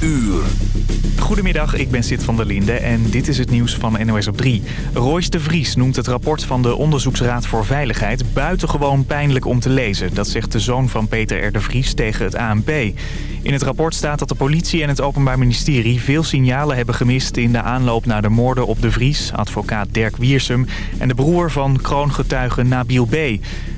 uur. Goedemiddag, ik ben Sid van der Linde en dit is het nieuws van NOS op 3. Royce de Vries noemt het rapport van de Onderzoeksraad voor Veiligheid buitengewoon pijnlijk om te lezen. Dat zegt de zoon van Peter R. de Vries tegen het ANP. In het rapport staat dat de politie en het Openbaar Ministerie veel signalen hebben gemist in de aanloop naar de moorden op de Vries, advocaat Dirk Wiersum en de broer van kroongetuige Nabil B.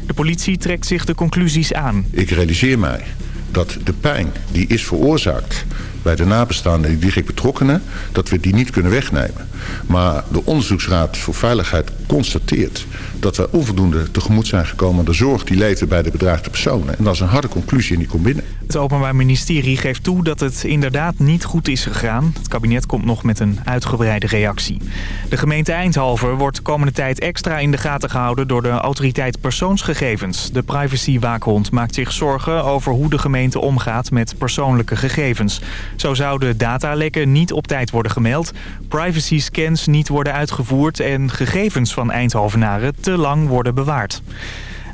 De politie trekt zich de conclusies aan. Ik realiseer mij dat de pijn die is veroorzaakt bij de nabestaanden en direct betrokkenen... dat we die niet kunnen wegnemen. Maar de Onderzoeksraad voor Veiligheid constateert... dat we onvoldoende tegemoet zijn gekomen aan de zorg die leefde bij de bedreigde personen. En dat is een harde conclusie en die komt binnen. Het Openbaar Ministerie geeft toe dat het inderdaad niet goed is gegaan. Het kabinet komt nog met een uitgebreide reactie. De gemeente Eindhoven wordt komende tijd extra in de gaten gehouden... door de autoriteit persoonsgegevens. De privacywaakhond maakt zich zorgen over hoe de gemeente omgaat met persoonlijke gegevens. Zo zouden datalekken niet op tijd worden gemeld, privacy scans niet worden uitgevoerd... en gegevens van Eindhovenaren te lang worden bewaard.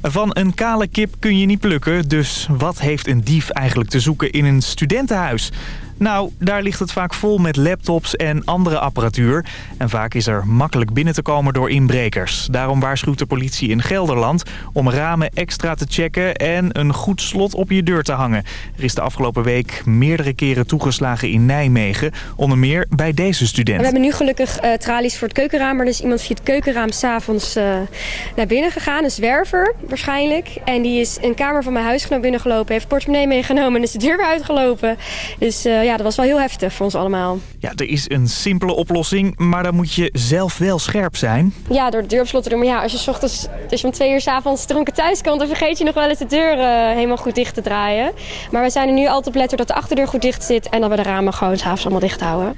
Van een kale kip kun je niet plukken, dus wat heeft een dief eigenlijk te zoeken in een studentenhuis? Nou, daar ligt het vaak vol met laptops en andere apparatuur. En vaak is er makkelijk binnen te komen door inbrekers. Daarom waarschuwt de politie in Gelderland om ramen extra te checken en een goed slot op je deur te hangen. Er is de afgelopen week meerdere keren toegeslagen in Nijmegen. Onder meer bij deze student. We hebben nu gelukkig uh, tralies voor het keukenraam. Maar er is iemand via het keukenraam s'avonds uh, naar binnen gegaan. Een zwerver waarschijnlijk. En die is een kamer van mijn huisgenoot binnengelopen. Heeft portemonnee meegenomen en is de deur weer uitgelopen. Dus uh, ja, dat was wel heel heftig voor ons allemaal. Ja, er is een simpele oplossing, maar dan moet je zelf wel scherp zijn. Ja, door de deur op slot te doen. Maar ja, als je, ochtends, als je om twee uur s'avonds dronken thuis komt... dan vergeet je nog wel eens de deur uh, helemaal goed dicht te draaien. Maar we zijn er nu altijd op letten dat de achterdeur goed dicht zit... en dat we de ramen gewoon s'avonds allemaal dicht houden.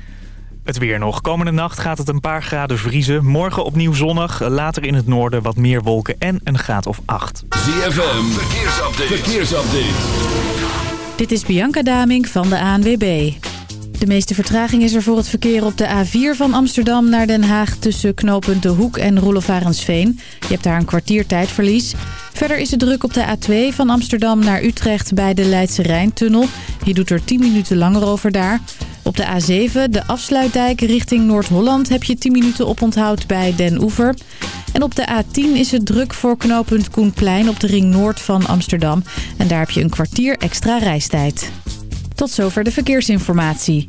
Het weer nog. Komende nacht gaat het een paar graden vriezen. Morgen opnieuw zonnig. Later in het noorden wat meer wolken en een graad of acht. ZFM, verkeersupdate. verkeersupdate. Dit is Bianca Daming van de ANWB. De meeste vertraging is er voor het verkeer op de A4 van Amsterdam naar Den Haag... tussen knooppunt De Hoek en Roelofarensveen. Je hebt daar een kwartier tijdverlies. Verder is het druk op de A2 van Amsterdam naar Utrecht bij de Leidse Rijntunnel. Je doet er 10 minuten langer over daar. Op de A7, de afsluitdijk richting Noord-Holland... heb je 10 minuten oponthoud bij Den Oever. En op de A10 is het druk voor knooppunt Koenplein op de ring noord van Amsterdam. En daar heb je een kwartier extra reistijd. Tot zover de verkeersinformatie.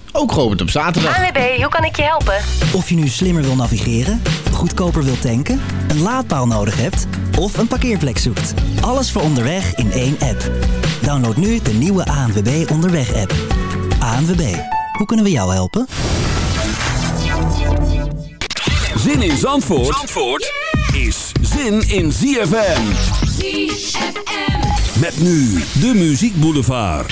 ook geopend op zaterdag. ANWB, hoe kan ik je helpen? Of je nu slimmer wil navigeren, goedkoper wil tanken, een laadpaal nodig hebt of een parkeerplek zoekt. Alles voor onderweg in één app. Download nu de nieuwe ANWB Onderweg-app. ANWB, hoe kunnen we jou helpen? Zin in Zandvoort, Zandvoort is zin in ZFM. ZFM. Met nu de Muziek Boulevard.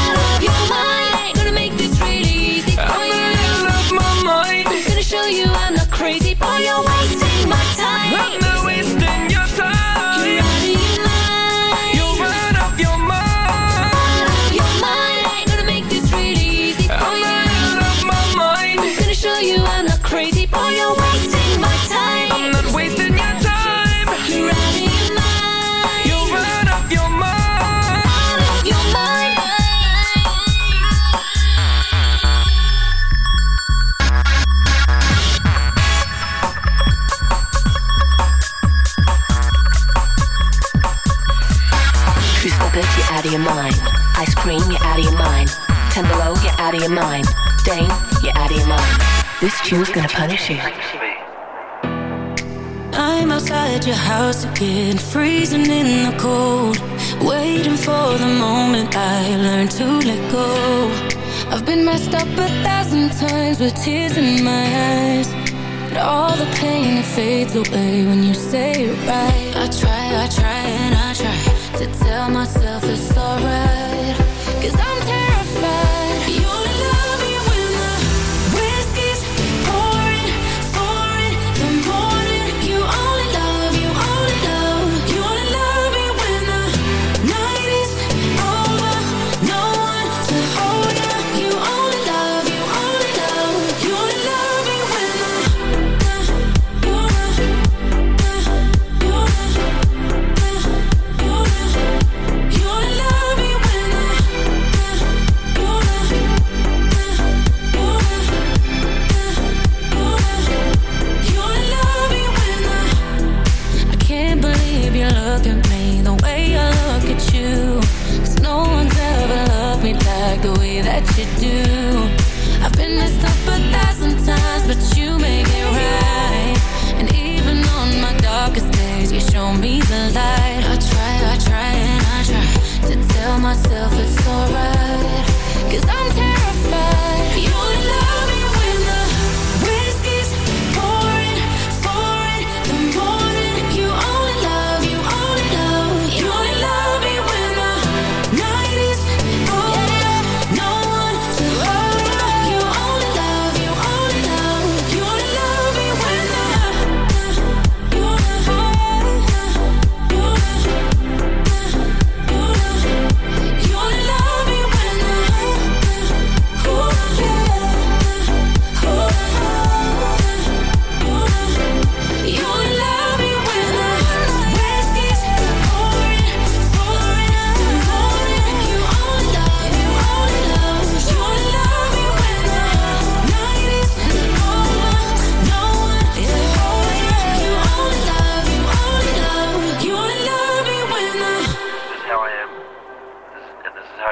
show you I'm not crazy, boy, you're Ten below, you're out of your mind. Dane, you're out of your mind. This tune's gonna punish you. I'm outside your house again, freezing in the cold. Waiting for the moment I learn to let go. I've been messed up a thousand times with tears in my eyes. But all the pain it fades away when you say it right. I try, I try, and I try to tell myself it's alright. Cause I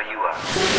you up.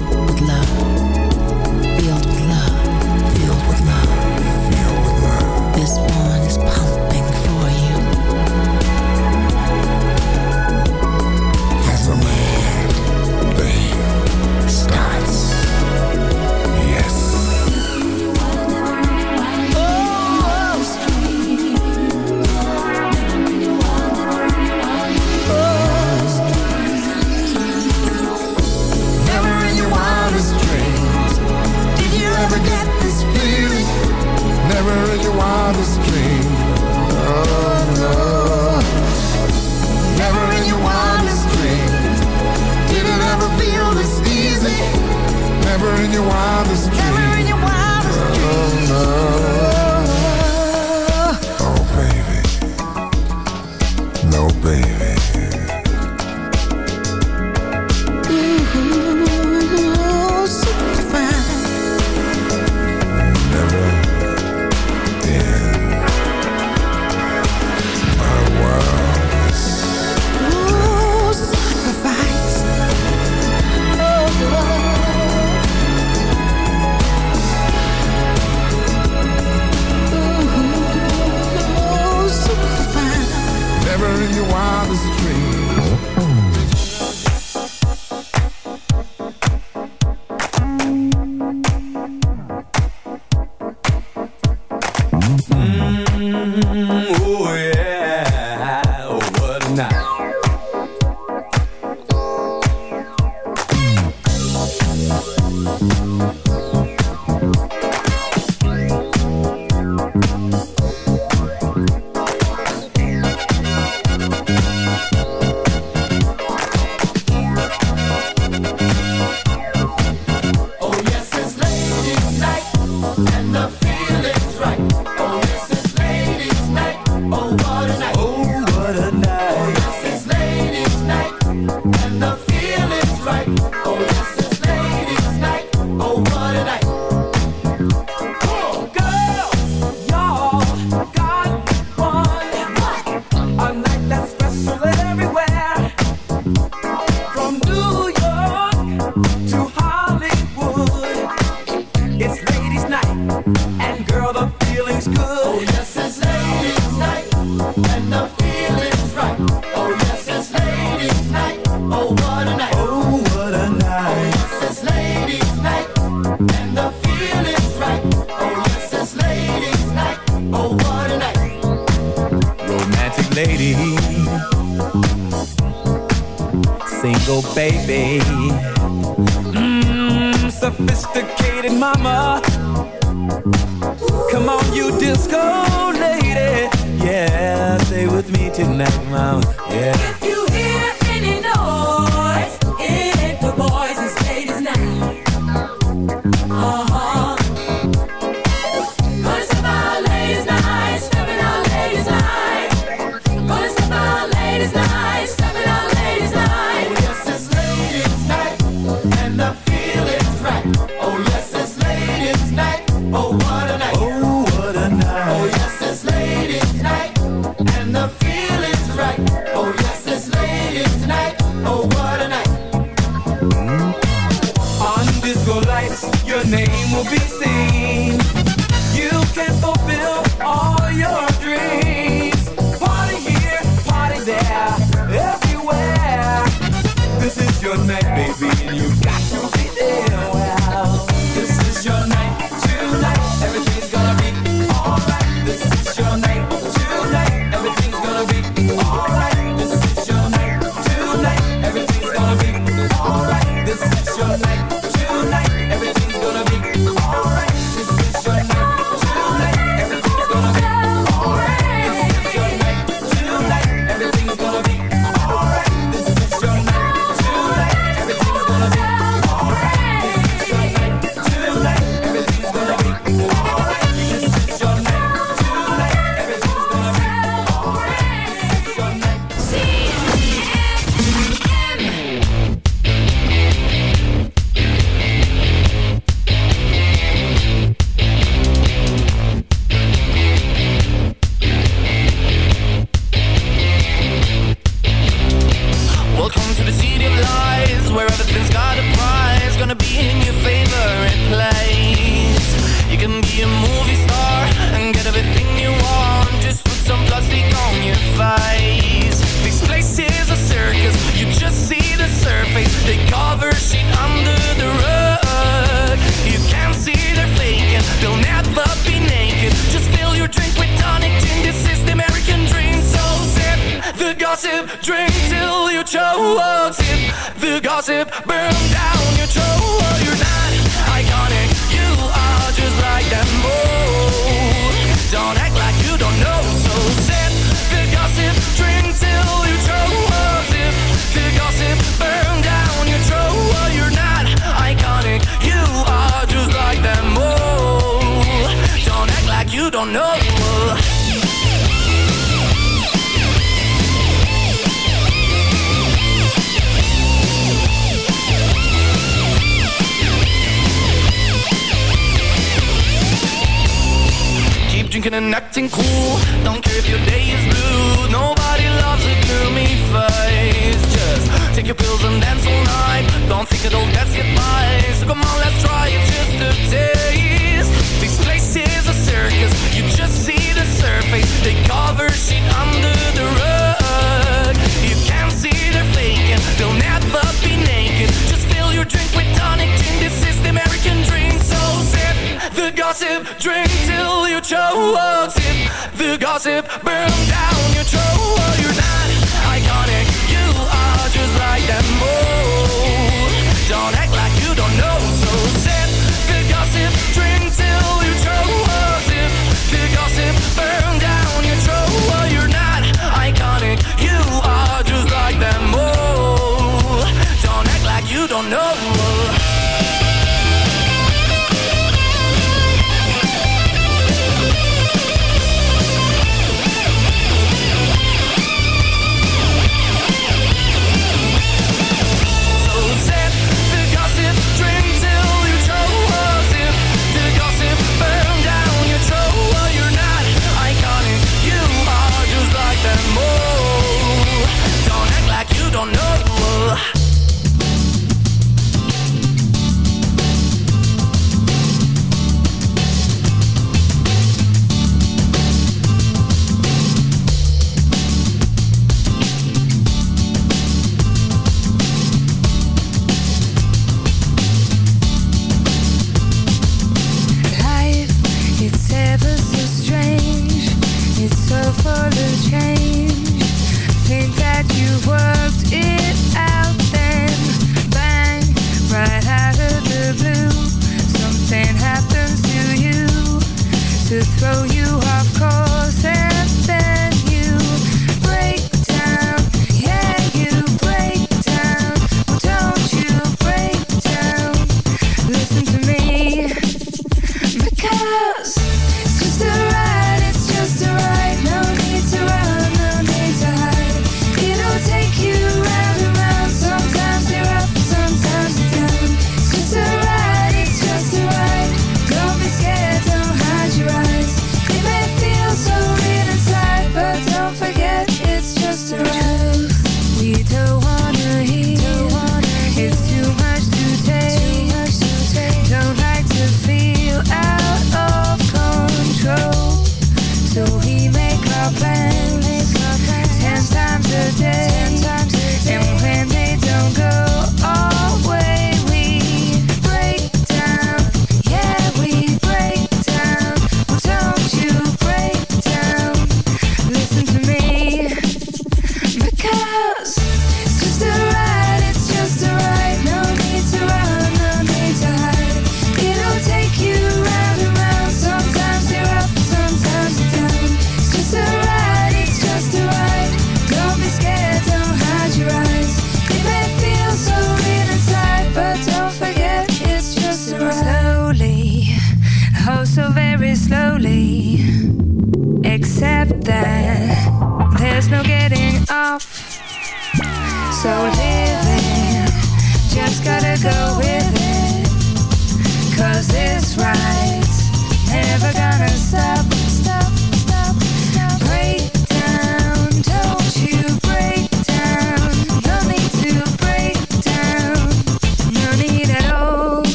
Gossip, burn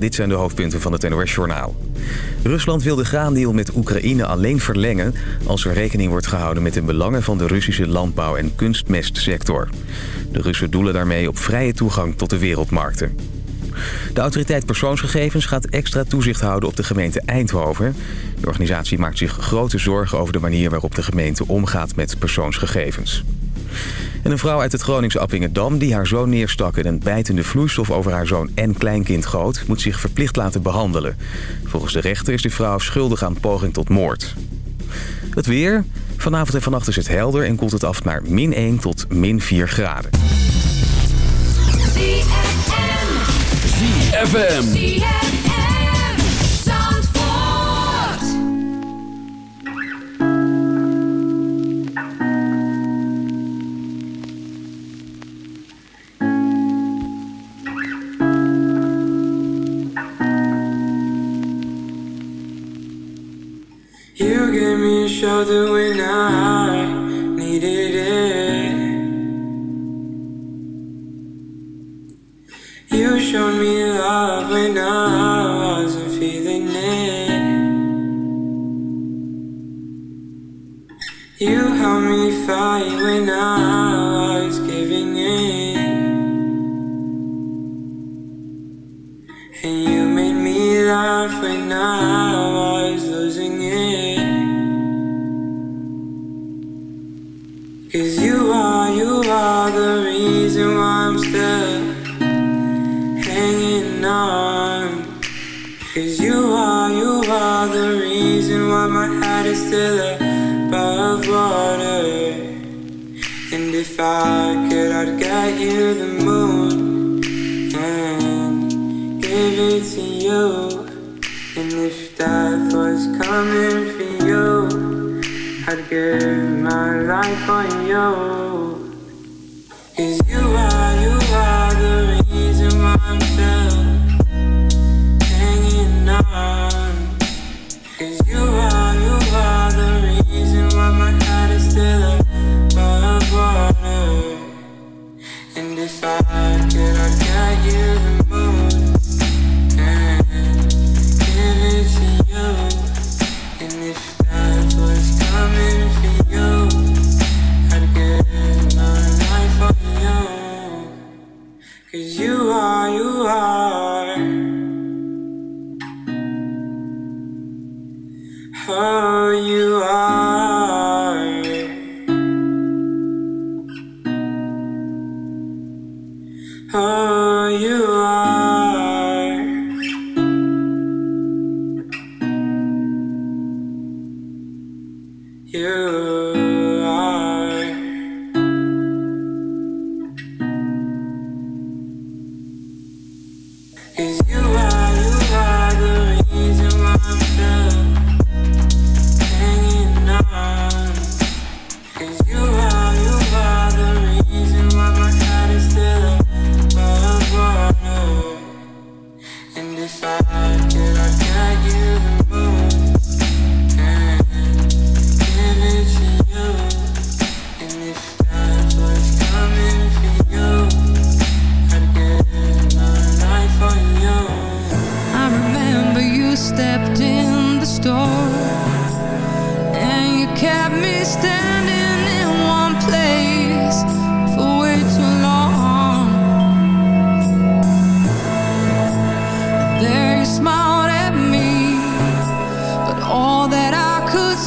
dit zijn de hoofdpunten van het NOS-journaal. Rusland wil de graandeal met Oekraïne alleen verlengen... als er rekening wordt gehouden met de belangen van de Russische landbouw- en kunstmestsector. De Russen doelen daarmee op vrije toegang tot de wereldmarkten. De autoriteit persoonsgegevens gaat extra toezicht houden op de gemeente Eindhoven. De organisatie maakt zich grote zorgen over de manier waarop de gemeente omgaat met persoonsgegevens. En een vrouw uit het Groningse Appingedam die haar zoon neerstak... en een bijtende vloeistof over haar zoon en kleinkind goot... moet zich verplicht laten behandelen. Volgens de rechter is de vrouw schuldig aan poging tot moord. Het weer. Vanavond en vannacht is het helder en koelt het af naar min 1 tot min 4 graden. ZFM. the we you are, you are the reason why I'm still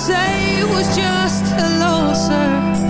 say was just a sir.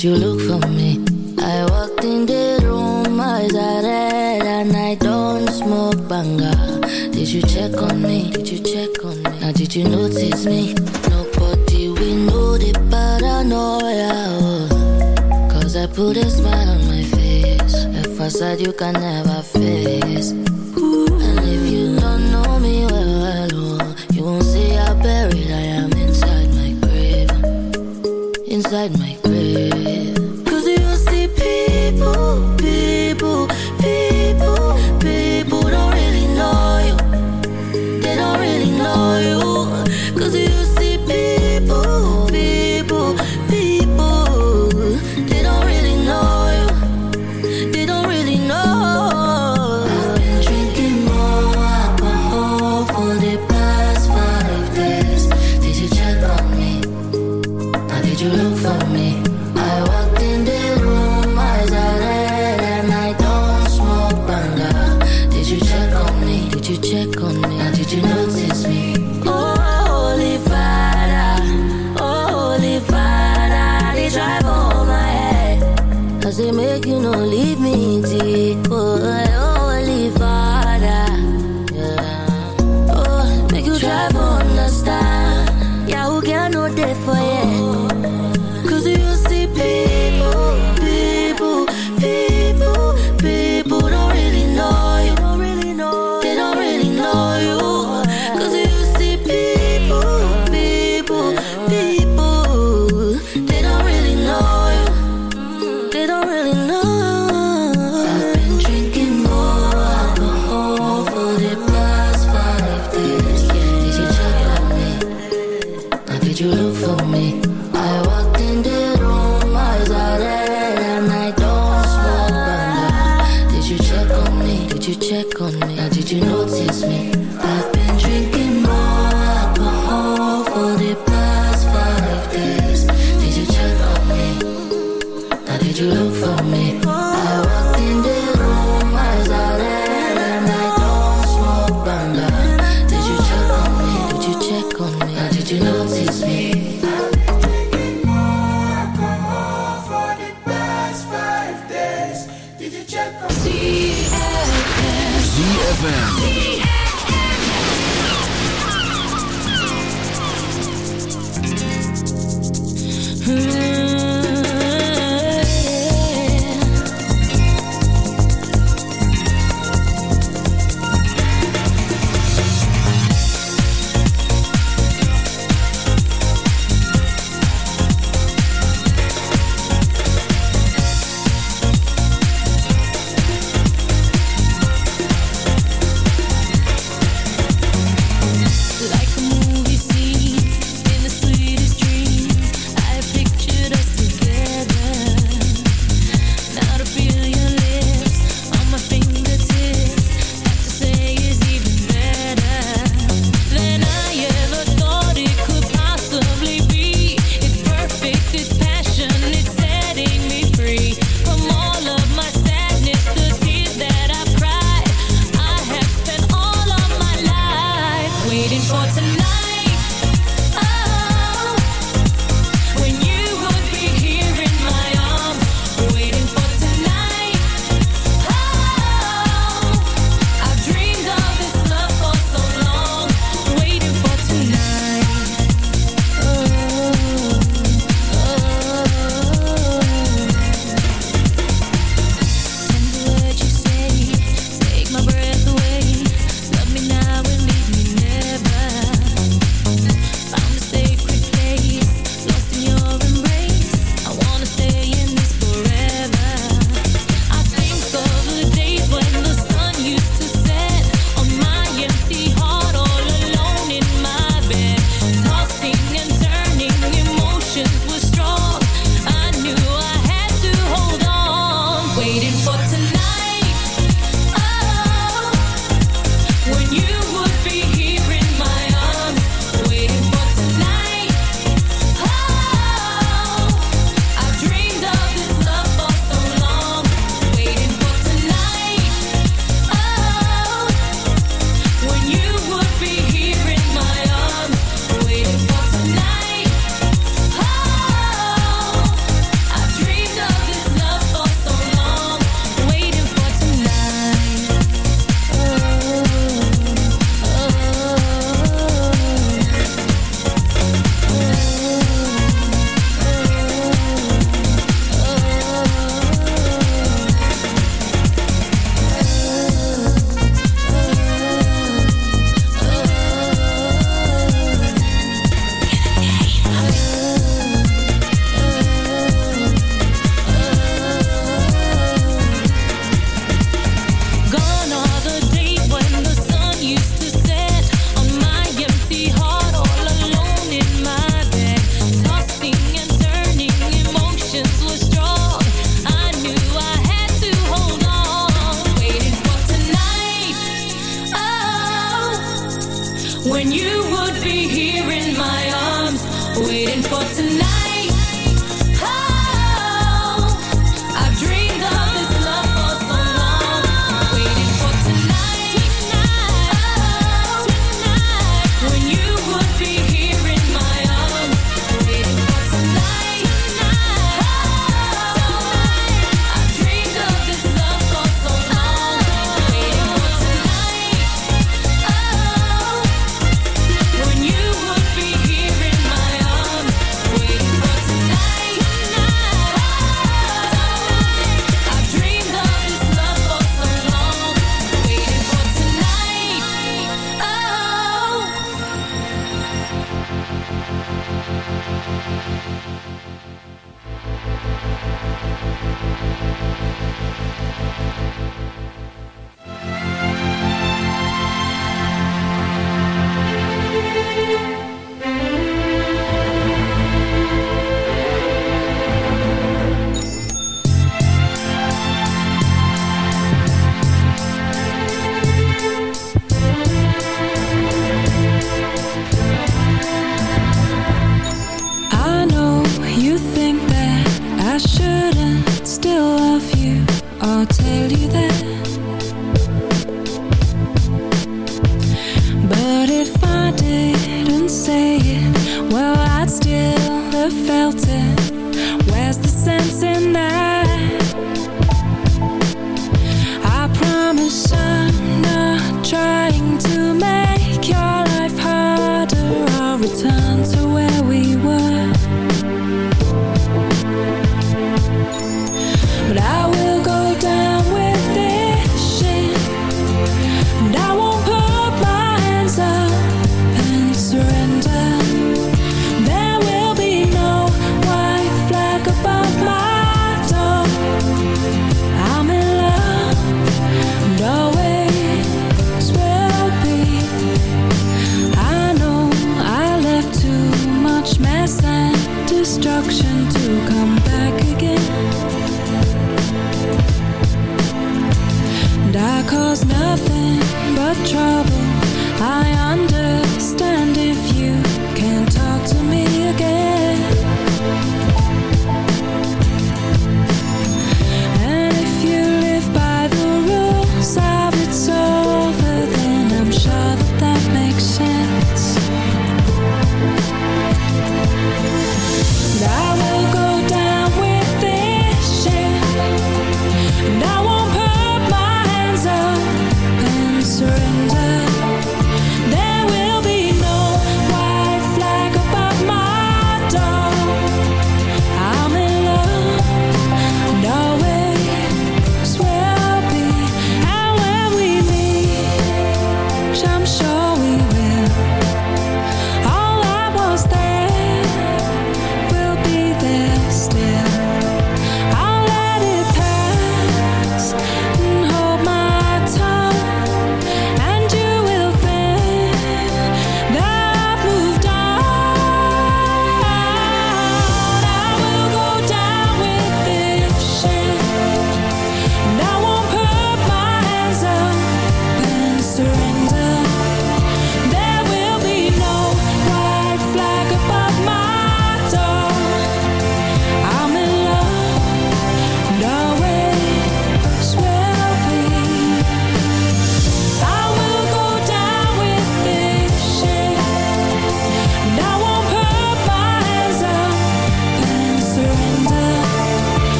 Did you look for me? I walked in the room, eyes are red And I don't smoke banga Did you check on me? Did you check on me? Now did you notice me? Nobody we know the paranoia. Cause I put a smile on my face A facade you can never face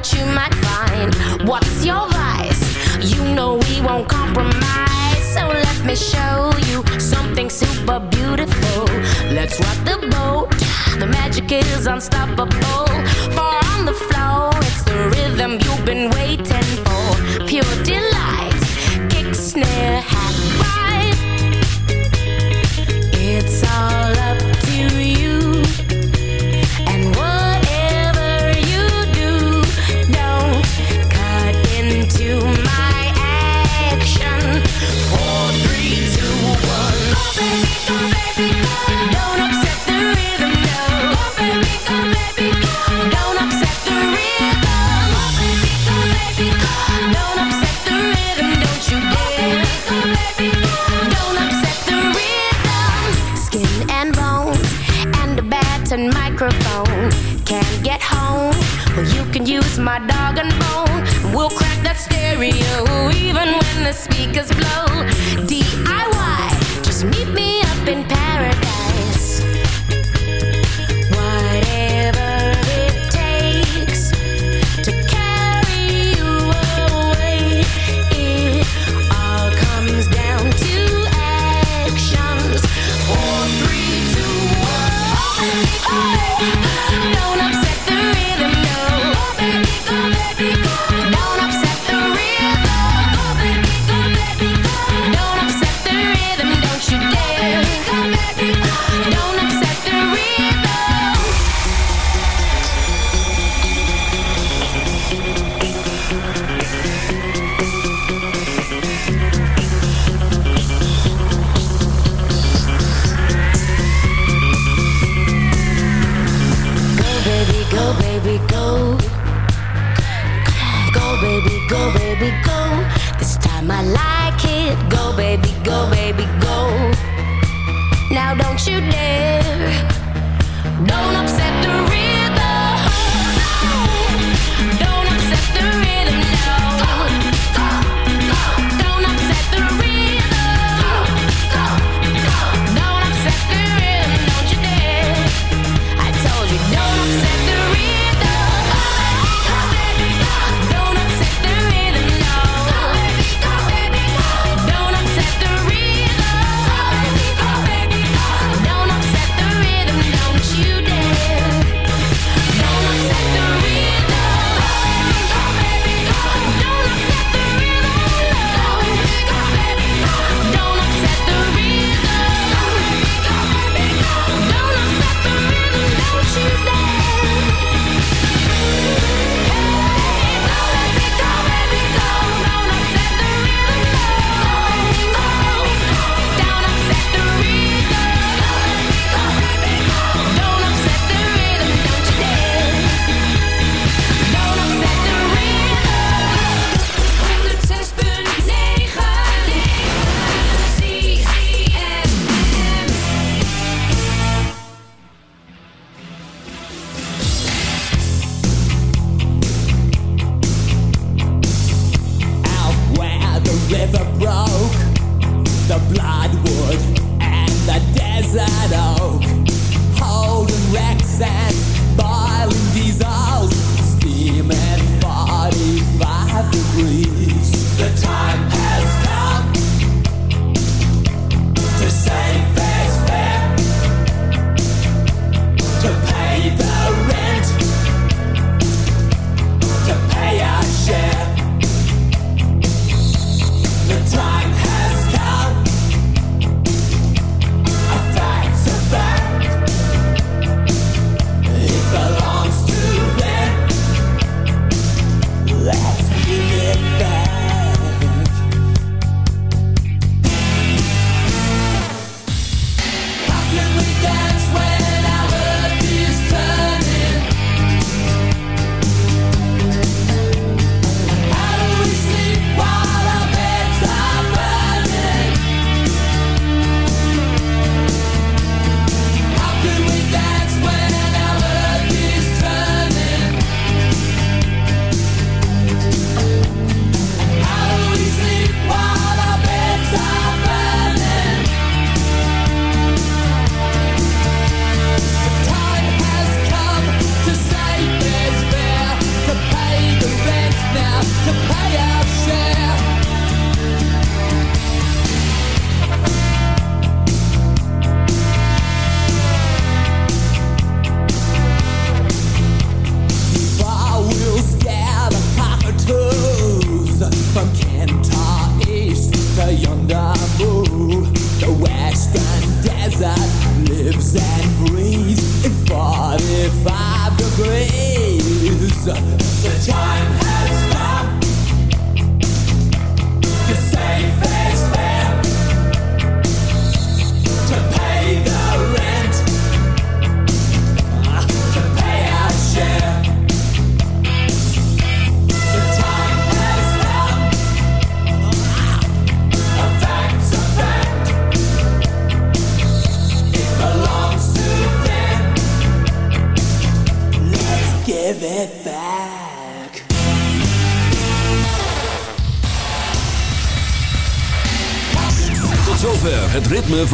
what you might find. What's your vice? You know we won't compromise. So let me show you something super beautiful. Let's rock the boat. The magic is unstoppable. the speakers blow.